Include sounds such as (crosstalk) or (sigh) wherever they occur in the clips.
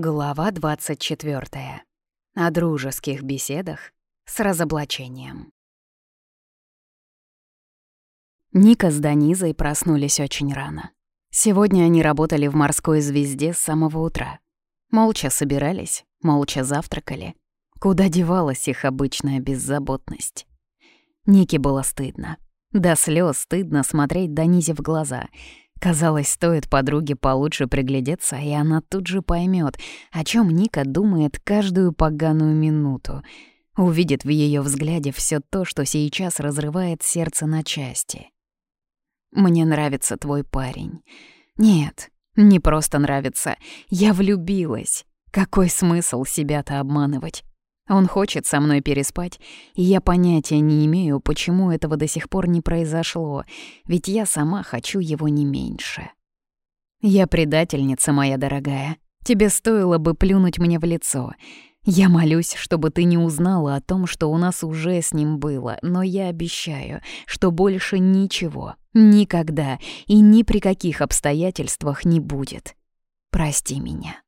Глава 24. О дружеских беседах с разоблачением. Ника с Данизой проснулись очень рано. Сегодня они работали в «Морской звезде» с самого утра. Молча собирались, молча завтракали. Куда девалась их обычная беззаботность? Нике было стыдно. До слез стыдно смотреть Данизе в глаза — Казалось, стоит подруге получше приглядеться, и она тут же поймет, о чем Ника думает каждую поганую минуту. Увидит в ее взгляде все то, что сейчас разрывает сердце на части. «Мне нравится твой парень». «Нет, не просто нравится. Я влюбилась. Какой смысл себя-то обманывать? Он хочет со мной переспать, и я понятия не имею, почему этого до сих пор не произошло, ведь я сама хочу его не меньше. Я предательница, моя дорогая. Тебе стоило бы плюнуть мне в лицо. Я молюсь, чтобы ты не узнала о том, что у нас уже с ним было, но я обещаю, что больше ничего, никогда и ни при каких обстоятельствах не будет. Прости меня.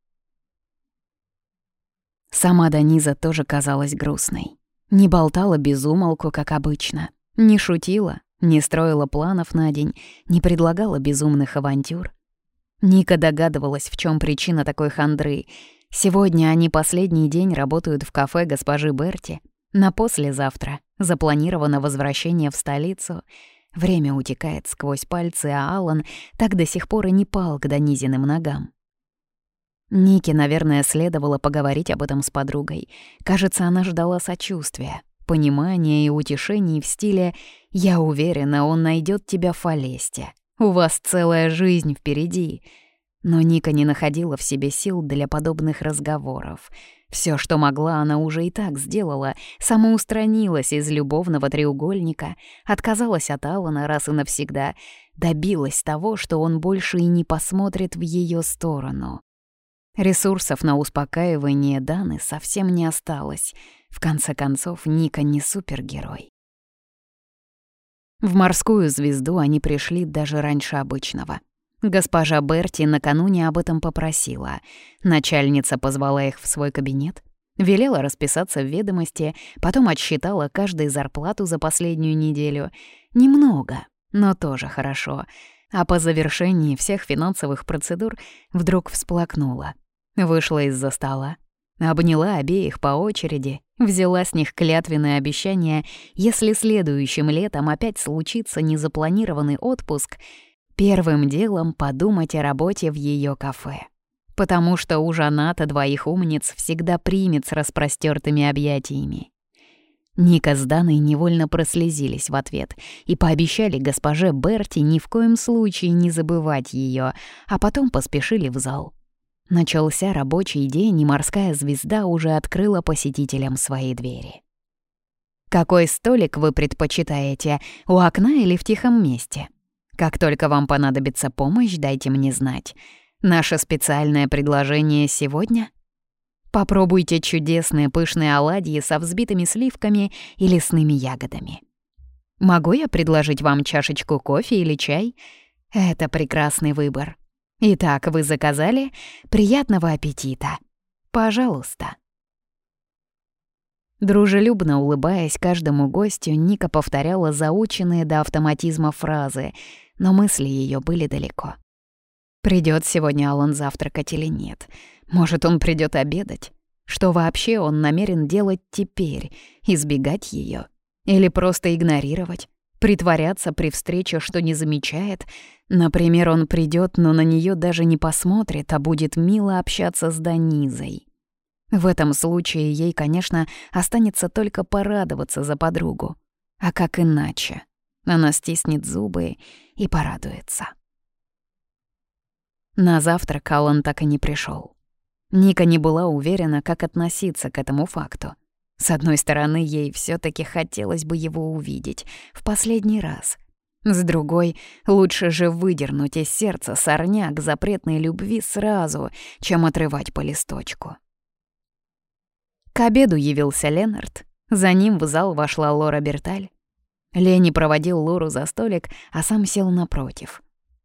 Сама Даниза тоже казалась грустной. Не болтала без умолку, как обычно. Не шутила, не строила планов на день, не предлагала безумных авантюр. Ника догадывалась, в чем причина такой хандры. Сегодня они последний день работают в кафе госпожи Берти. На послезавтра запланировано возвращение в столицу. Время утекает сквозь пальцы, а Алан так до сих пор и не пал к Данизиным ногам. Нике, наверное, следовало поговорить об этом с подругой. Кажется, она ждала сочувствия, понимания и утешений в стиле «Я уверена, он найдет тебя в Фалесте. У вас целая жизнь впереди». Но Ника не находила в себе сил для подобных разговоров. Все, что могла, она уже и так сделала, самоустранилась из любовного треугольника, отказалась от Алана раз и навсегда, добилась того, что он больше и не посмотрит в ее сторону. Ресурсов на успокаивание Даны совсем не осталось. В конце концов, Ника не супергерой. В морскую звезду они пришли даже раньше обычного. Госпожа Берти накануне об этом попросила. Начальница позвала их в свой кабинет, велела расписаться в ведомости, потом отсчитала каждой зарплату за последнюю неделю. Немного, но тоже хорошо. А по завершении всех финансовых процедур вдруг всплакнула. Вышла из-за стола, обняла обеих по очереди, взяла с них клятвенное обещание, если следующим летом опять случится незапланированный отпуск, первым делом подумать о работе в ее кафе. Потому что у Жаната двоих умниц всегда примет с распростертыми объятиями. Ника с Даной невольно прослезились в ответ и пообещали госпоже Берти ни в коем случае не забывать ее, а потом поспешили в зал. Начался рабочий день, и морская звезда уже открыла посетителям свои двери. Какой столик вы предпочитаете, у окна или в тихом месте? Как только вам понадобится помощь, дайте мне знать. Наше специальное предложение сегодня — Попробуйте чудесные пышные оладьи со взбитыми сливками и лесными ягодами. Могу я предложить вам чашечку кофе или чай? Это прекрасный выбор. Итак, вы заказали? Приятного аппетита. Пожалуйста. Дружелюбно улыбаясь каждому гостю, Ника повторяла заученные до автоматизма фразы, но мысли ее были далеко. Придет сегодня Алан завтракать или нет? Может, он придет обедать? Что вообще он намерен делать теперь? Избегать ее? Или просто игнорировать? Притворяться при встрече, что не замечает. Например, он придет, но на нее даже не посмотрит, а будет мило общаться с Данизой. В этом случае ей, конечно, останется только порадоваться за подругу. А как иначе? Она стиснет зубы и порадуется. На завтрак Аллан так и не пришел. Ника не была уверена, как относиться к этому факту. С одной стороны, ей все таки хотелось бы его увидеть в последний раз. С другой, лучше же выдернуть из сердца сорняк запретной любви сразу, чем отрывать по листочку. К обеду явился Ленард. За ним в зал вошла Лора Берталь. Лени проводил Лору за столик, а сам сел напротив.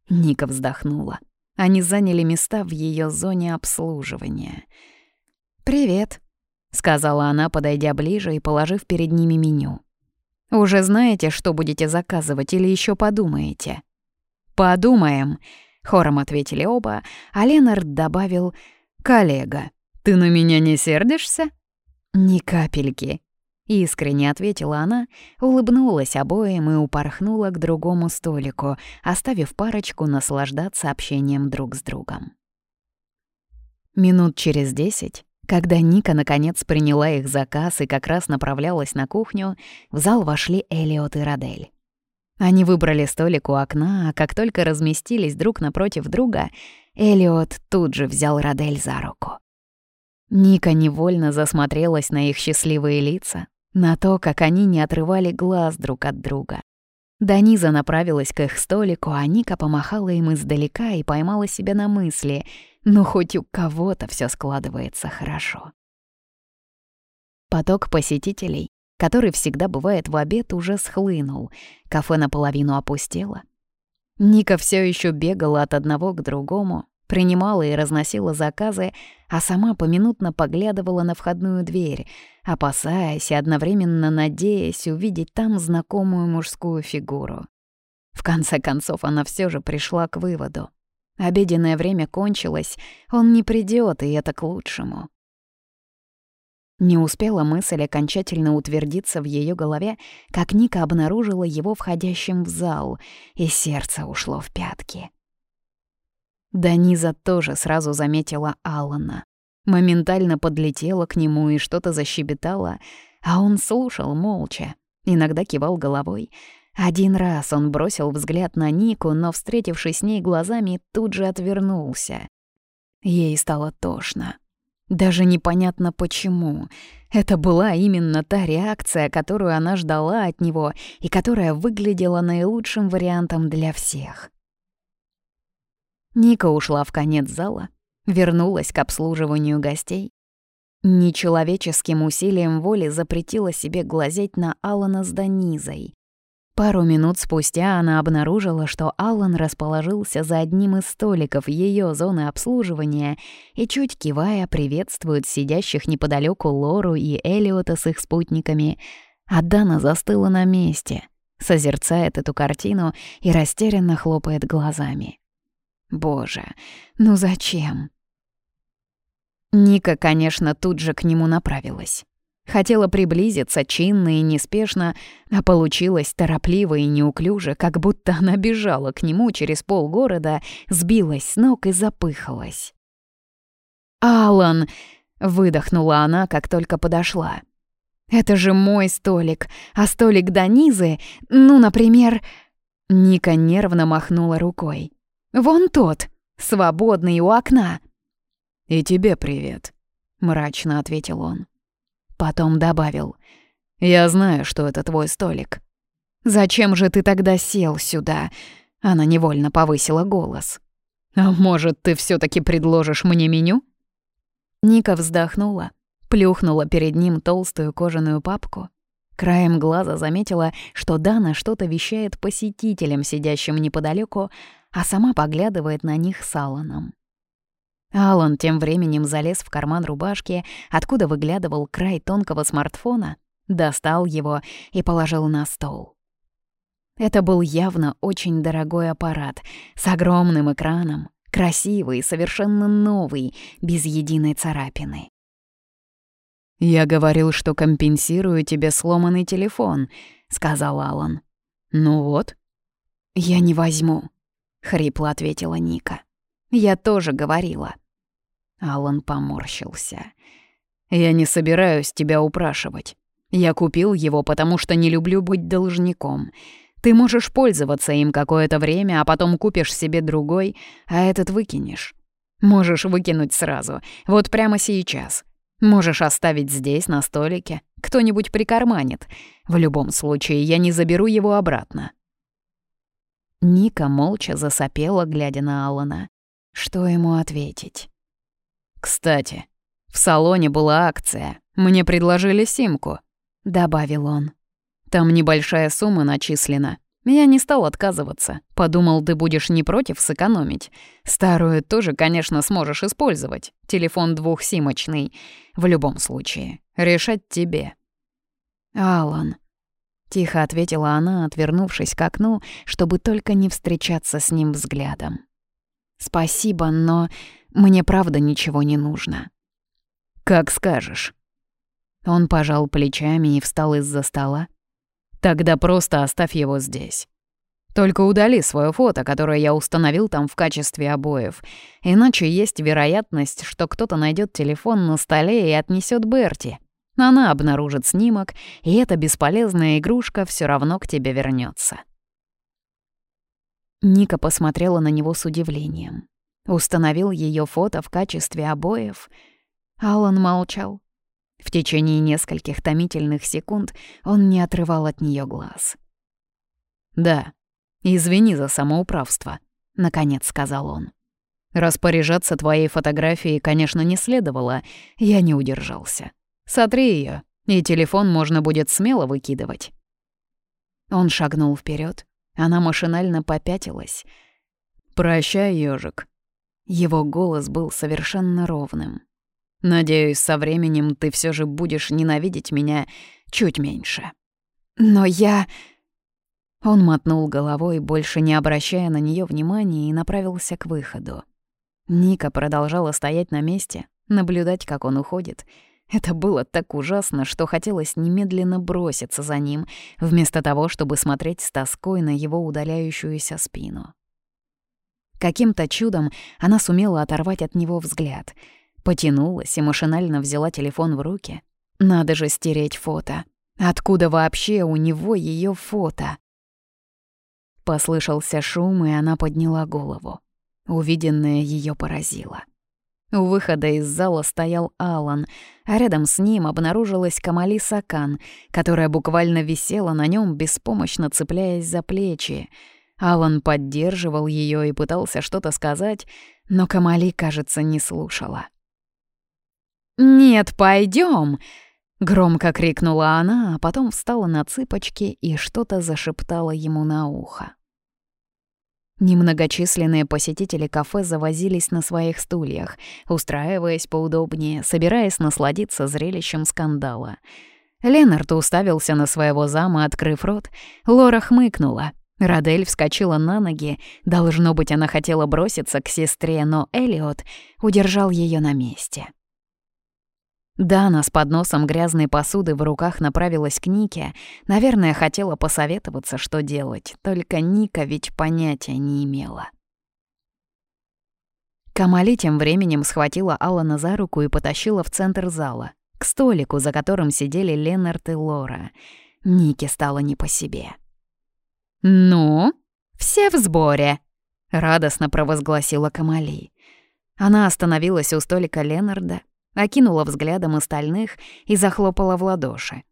Ника вздохнула. Они заняли места в ее зоне обслуживания. «Привет», — сказала она, подойдя ближе и положив перед ними меню. «Уже знаете, что будете заказывать или еще подумаете?» «Подумаем», — хором ответили оба, а Ленард добавил «Коллега, ты на меня не сердишься?» «Ни капельки», — искренне ответила она, улыбнулась обоим и упорхнула к другому столику, оставив парочку наслаждаться общением друг с другом. Минут через десять когда Ника наконец приняла их заказ и как раз направлялась на кухню, в зал вошли Элиот и Радель. Они выбрали столик у окна, а как только разместились друг напротив друга, Элиот тут же взял Радель за руку. Ника невольно засмотрелась на их счастливые лица, на то, как они не отрывали глаз друг от друга. Даниза направилась к их столику, а Ника помахала им издалека и поймала себя на мысли — но хоть у кого-то все складывается хорошо. Поток посетителей, который всегда бывает в обед, уже схлынул. Кафе наполовину опустело. Ника все еще бегала от одного к другому, принимала и разносила заказы, а сама поминутно поглядывала на входную дверь, опасаясь и одновременно надеясь увидеть там знакомую мужскую фигуру. В конце концов она все же пришла к выводу. Обеденное время кончилось, он не придет, и это к лучшему. Не успела мысль окончательно утвердиться в ее голове, как Ника обнаружила его входящим в зал, и сердце ушло в пятки. Даниза тоже сразу заметила Алана. Моментально подлетела к нему и что-то защебетала, а он слушал молча, иногда кивал головой, один раз он бросил взгляд на Нику, но, встретившись с ней глазами, тут же отвернулся. Ей стало тошно. Даже непонятно почему. Это была именно та реакция, которую она ждала от него и которая выглядела наилучшим вариантом для всех. Ника ушла в конец зала, вернулась к обслуживанию гостей. Нечеловеческим усилием воли запретила себе глазеть на Алана с Данизой. Пару минут спустя она обнаружила, что Аллан расположился за одним из столиков ее зоны обслуживания и, чуть кивая, приветствует сидящих неподалеку Лору и Элиота с их спутниками, а Дана застыла на месте, созерцает эту картину и растерянно хлопает глазами. «Боже, ну зачем?» Ника, конечно, тут же к нему направилась. Хотела приблизиться чинно и неспешно, а получилось торопливо и неуклюже, как будто она бежала к нему через полгорода, сбилась с ног и запыхалась. «Алан!» — выдохнула она, как только подошла. «Это же мой столик, а столик Данизы, ну, например...» Ника нервно махнула рукой. «Вон тот, свободный у окна». «И тебе привет», — мрачно ответил он. Потом добавил. «Я знаю, что это твой столик». «Зачем же ты тогда сел сюда?» Она невольно повысила голос. «А может, ты все таки предложишь мне меню?» Ника вздохнула, плюхнула перед ним толстую кожаную папку. Краем глаза заметила, что Дана что-то вещает посетителям, сидящим неподалеку, а сама поглядывает на них с Алланом. Алан тем временем залез в карман рубашки, откуда выглядывал край тонкого смартфона, достал его и положил на стол. Это был явно очень дорогой аппарат с огромным экраном, красивый, совершенно новый, без единой царапины. «Я говорил, что компенсирую тебе сломанный телефон», — сказал Алан. «Ну вот». «Я не возьму», — хрипло ответила Ника. «Я тоже говорила». Алан поморщился. «Я не собираюсь тебя упрашивать. Я купил его, потому что не люблю быть должником. Ты можешь пользоваться им какое-то время, а потом купишь себе другой, а этот выкинешь. Можешь выкинуть сразу, вот прямо сейчас. Можешь оставить здесь, на столике. Кто-нибудь прикарманит. В любом случае, я не заберу его обратно». Ника молча засопела, глядя на Алана. Что ему ответить? «Кстати, в салоне была акция. Мне предложили симку», — добавил он. «Там небольшая сумма начислена. Я не стал отказываться. Подумал, ты будешь не против сэкономить. Старую тоже, конечно, сможешь использовать. Телефон двухсимочный. В любом случае, решать тебе. «Алан», — тихо ответила она, отвернувшись к окну, чтобы только не встречаться с ним взглядом. «Спасибо, но мне правда ничего не нужно». «Как скажешь». Он пожал плечами и встал из-за стола. «Тогда просто оставь его здесь. Только удали свое фото, которое я установил там в качестве обоев. Иначе есть вероятность, что кто-то найдет телефон на столе и отнесет Берти. Она обнаружит снимок, и эта бесполезная игрушка все равно к тебе вернется. Ника посмотрела на него с удивлением. Установил ее фото в качестве обоев. Алан молчал. В течение нескольких томительных секунд он не отрывал от нее глаз. «Да, извини за самоуправство», — наконец сказал он. «Распоряжаться твоей фотографией, конечно, не следовало, я не удержался. Сотри ее, и телефон можно будет смело выкидывать». Он шагнул вперед, она машинально попятилась. «Прощай, ежик. Его голос был совершенно ровным. «Надеюсь, со временем ты все же будешь ненавидеть меня чуть меньше». «Но я...» Он мотнул головой, больше не обращая на нее внимания, и направился к выходу. Ника продолжала стоять на месте, наблюдать, как он уходит. Это было так ужасно, что хотелось немедленно броситься за ним, вместо того, чтобы смотреть с тоской на его удаляющуюся спину. Каким-то чудом она сумела оторвать от него взгляд. Потянулась и машинально взяла телефон в руки. Надо же стереть фото. Откуда вообще у него ее фото? Послышался шум, и она подняла голову. Увиденное ее поразило. У выхода из зала стоял Алан, а рядом с ним обнаружилась Камали Сакан, которая буквально висела на нем, беспомощно цепляясь за плечи. Алан поддерживал ее и пытался что-то сказать, но Камали, кажется, не слушала. «Нет, пойдем! громко крикнула она, а потом встала на цыпочки и что-то зашептала ему на ухо. Немногочисленные посетители кафе завозились на своих стульях, устраиваясь поудобнее, собираясь насладиться зрелищем скандала. Ленард уставился на своего зама, открыв рот. Лора хмыкнула. Радель вскочила на ноги. Должно быть, она хотела броситься к сестре, но Элиот удержал ее на месте. Дана с подносом грязной посуды в руках направилась к Нике. Наверное, хотела посоветоваться, что делать, только Ника ведь понятия не имела. Камали тем временем схватила Алана за руку и потащила в центр зала, к столику, за которым сидели Ленард и Лора. Нике стало не по себе. «Ну, все в сборе», — радостно провозгласила Камали. Она остановилась у столика Ленарда, окинула взглядом остальных и захлопала в ладоши.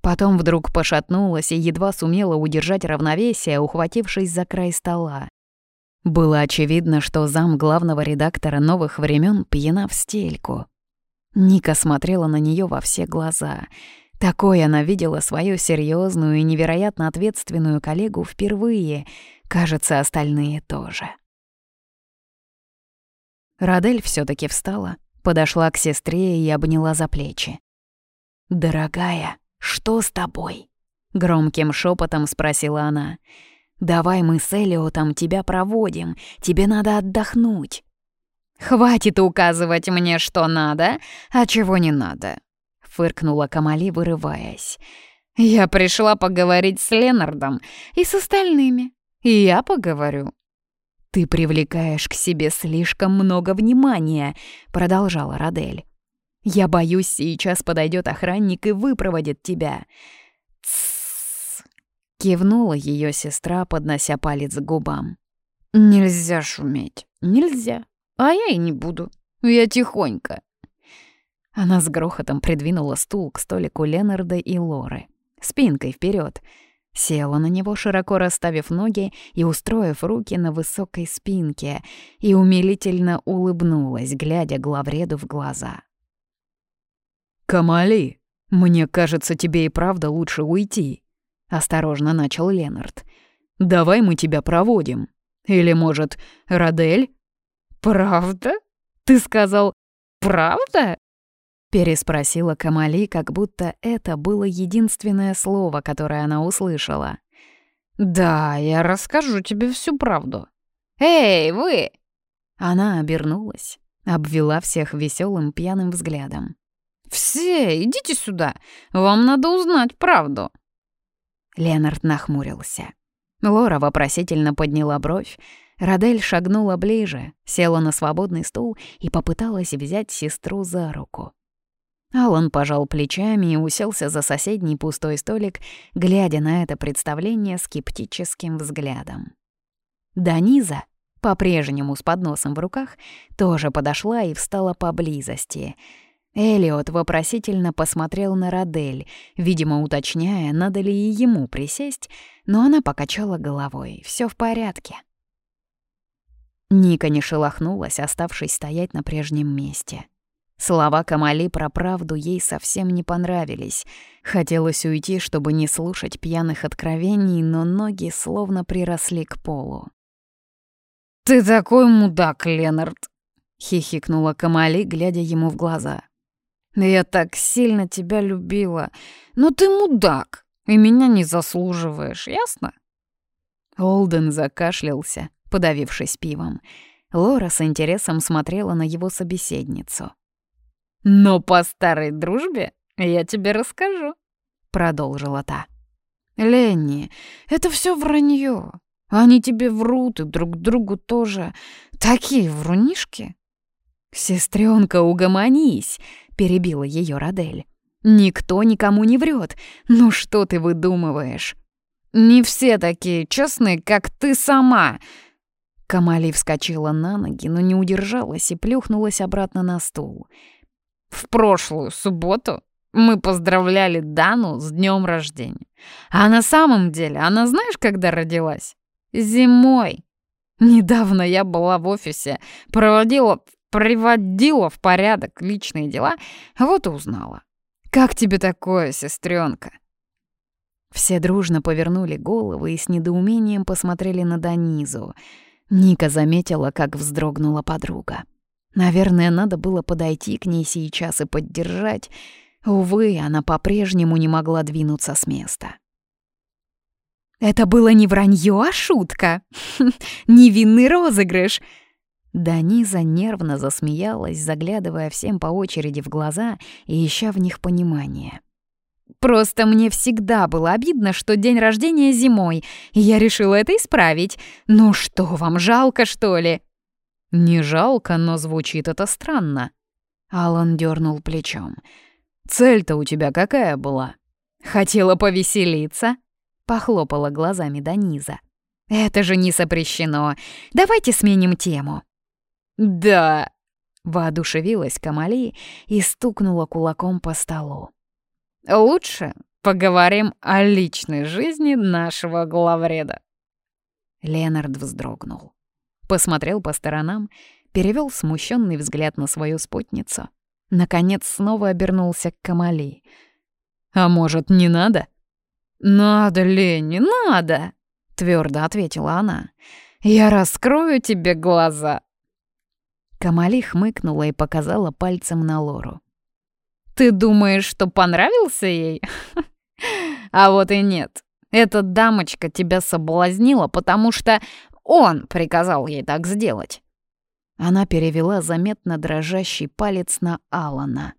Потом вдруг пошатнулась и едва сумела удержать равновесие, ухватившись за край стола. Было очевидно, что зам главного редактора «Новых времен пьяна в стельку. Ника смотрела на нее во все глаза. Такой она видела свою серьезную и невероятно ответственную коллегу впервые. Кажется, остальные тоже. Радель все таки встала, Подошла к сестре и обняла за плечи. «Дорогая, что с тобой?» Громким шепотом спросила она. «Давай мы с Элиотом тебя проводим, тебе надо отдохнуть». «Хватит указывать мне, что надо, а чего не надо», — фыркнула Камали, вырываясь. «Я пришла поговорить с Ленардом и с остальными, и я поговорю. «Ты привлекаешь к себе слишком много внимания», — продолжала Радель. «Я боюсь, сейчас подойдет охранник и выпроводит тебя». «Тссс», — кивнула ее сестра, поднося палец к губам. «Нельзя шуметь, нельзя, а я и не буду, я тихонько». Она с грохотом придвинула стул к столику Ленарда и Лоры, спинкой вперед, Села на него, широко расставив ноги и устроив руки на высокой спинке, и умилительно улыбнулась, глядя главреду в глаза. «Камали, мне кажется, тебе и правда лучше уйти», — осторожно начал Ленард. Давай мы тебя проводим. Или, может, Радель?» «Правда? Ты сказал «правда»?» Переспросила Камали, как будто это было единственное слово, которое она услышала. «Да, я расскажу тебе всю правду. Эй, вы!» Она обернулась, обвела всех веселым пьяным взглядом. «Все, идите сюда, вам надо узнать правду». Ленард нахмурился. Лора вопросительно подняла бровь. Радель шагнула ближе, села на свободный стул и попыталась взять сестру за руку. Алан пожал плечами и уселся за соседний пустой столик, глядя на это представление скептическим взглядом. Даниза, по-прежнему с подносом в руках, тоже подошла и встала поблизости. Элиот вопросительно посмотрел на Радель, видимо, уточняя, надо ли и ему присесть, но она покачала головой. Все в порядке. Ника не шелохнулась, оставшись стоять на прежнем месте. Слова Камали про правду ей совсем не понравились. Хотелось уйти, чтобы не слушать пьяных откровений, но ноги словно приросли к полу. «Ты такой мудак, Ленард!» — хихикнула Камали, глядя ему в глаза. «Я так сильно тебя любила, но ты мудак, и меня не заслуживаешь, ясно?» Олден закашлялся, подавившись пивом. Лора с интересом смотрела на его собеседницу. «Но по старой дружбе я тебе расскажу», — продолжила та. «Ленни, это все вранье. Они тебе врут и друг другу тоже. Такие врунишки». «Сестренка, угомонись», — перебила ее Радель. «Никто никому не врет. Ну что ты выдумываешь?» «Не все такие честные, как ты сама», Камали вскочила на ноги, но не удержалась и плюхнулась обратно на стул. В прошлую субботу мы поздравляли Дану с днем рождения. А на самом деле она знаешь, когда родилась? Зимой. Недавно я была в офисе, проводила, приводила в порядок личные дела, вот и узнала. Как тебе такое, сестренка? Все дружно повернули головы и с недоумением посмотрели на Данизу. Ника заметила, как вздрогнула подруга. Наверное, надо было подойти к ней сейчас и поддержать. Увы, она по-прежнему не могла двинуться с места. «Это было не вранье, а шутка! (laughs) Невинный розыгрыш!» Даниза нервно засмеялась, заглядывая всем по очереди в глаза и ища в них понимание. «Просто мне всегда было обидно, что день рождения зимой, и я решила это исправить. Ну что, вам жалко, что ли?» «Не жалко, но звучит это странно». Алан дернул плечом. «Цель-то у тебя какая была?» «Хотела повеселиться», — похлопала глазами Даниза. «Это же не запрещено. Давайте сменим тему». «Да», — воодушевилась Камали и стукнула кулаком по столу. «Лучше поговорим о личной жизни нашего главреда». Ленард вздрогнул посмотрел по сторонам, перевел смущенный взгляд на свою спутницу. Наконец снова обернулся к Камали. «А может, не надо?» «Надо, Ленни, надо!» — твердо ответила она. «Я раскрою тебе глаза!» Камали хмыкнула и показала пальцем на Лору. «Ты думаешь, что понравился ей? (laughs) А вот и нет. Эта дамочка тебя соблазнила, потому что он приказал ей так сделать. Она перевела заметно дрожащий палец на Алана.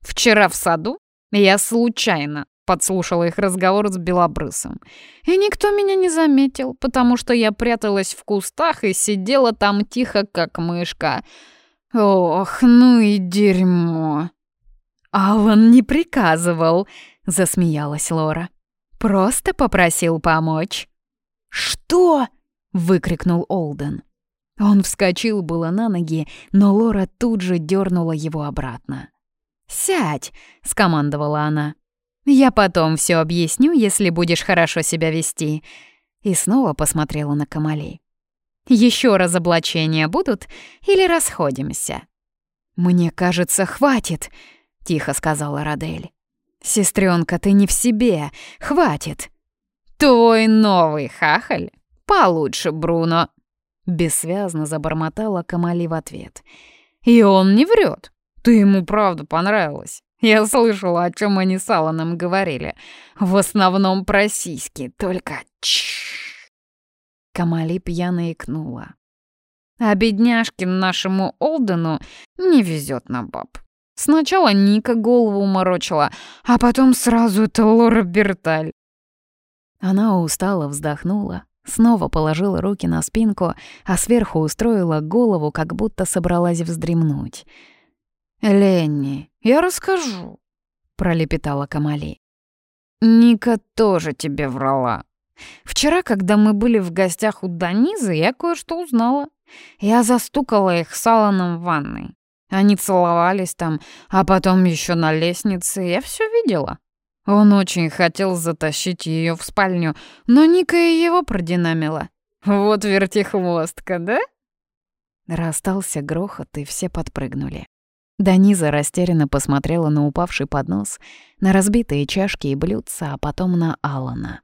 «Вчера в саду я случайно подслушала их разговор с Белобрысом. И никто меня не заметил, потому что я пряталась в кустах и сидела там тихо, как мышка. Ох, ну и дерьмо!» «Алан не приказывал», — засмеялась Лора. «Просто попросил помочь». «Что?» Выкрикнул Олден. Он вскочил было на ноги, но Лора тут же дернула его обратно. «Сядь!» — скомандовала она. «Я потом все объясню, если будешь хорошо себя вести». И снова посмотрела на Камали. Еще разоблачения будут или расходимся?» «Мне кажется, хватит», — тихо сказала Радель. «Сестренка, ты не в себе. Хватит». «Твой новый хахаль получше Бруно!» Бессвязно забормотала Камали в ответ. «И он не врет. Ты ему правда понравилась. Я слышала, о чем они с Алланом говорили. В основном про сиськи, только чш. Камали пьяно икнула. А бедняжке нашему Олдену не везет на баб. Сначала Ника голову морочила, а потом сразу это Лора Берталь. Она устало вздохнула, снова положила руки на спинку, а сверху устроила голову, как будто собралась вздремнуть. «Ленни, я расскажу», — пролепетала Камали. «Ника тоже тебе врала. Вчера, когда мы были в гостях у Данизы, я кое-что узнала. Я застукала их с Алланом в ванной. Они целовались там, а потом еще на лестнице. Я все видела. Он очень хотел затащить ее в спальню, но Ника и его продинамила. Вот вертихвостка, да? Расстался грохот, и все подпрыгнули. Даниза растерянно посмотрела на упавший поднос, на разбитые чашки и блюдца, а потом на Алана.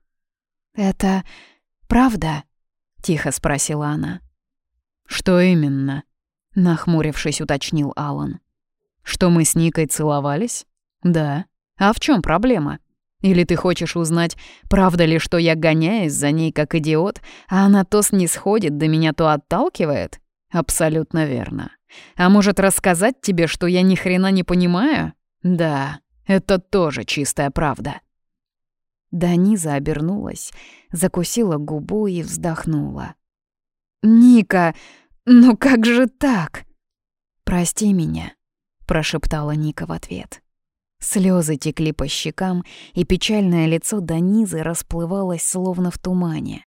«Это правда?» — тихо спросила она. «Что именно?» — нахмурившись, уточнил Алан. «Что мы с Никой целовались?» «Да. А в чем проблема? Или ты хочешь узнать, правда ли, что я гоняюсь за ней как идиот, а она то снисходит, до меня то отталкивает? Абсолютно верно. А может рассказать тебе, что я ни хрена не понимаю? Да, это тоже чистая правда. Даниза обернулась, закусила губу и вздохнула. «Ника, ну как же так?» «Прости меня», — прошептала Ника в ответ. Слезы текли по щекам, и печальное лицо Данизы расплывалось словно в тумане.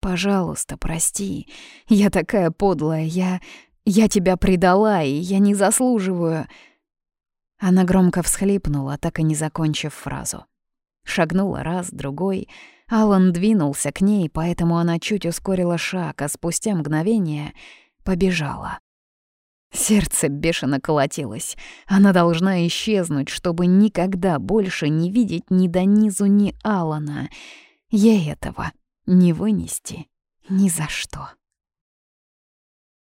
«Пожалуйста, прости. Я такая подлая. Я... Я тебя предала, и я не заслуживаю...» Она громко всхлипнула, так и не закончив фразу. Шагнула раз, другой. Алан двинулся к ней, поэтому она чуть ускорила шаг, а спустя мгновение побежала. Сердце бешено колотилось. Она должна исчезнуть, чтобы никогда больше не видеть ни Данизу, ни Алана. Ей этого не вынести ни за что.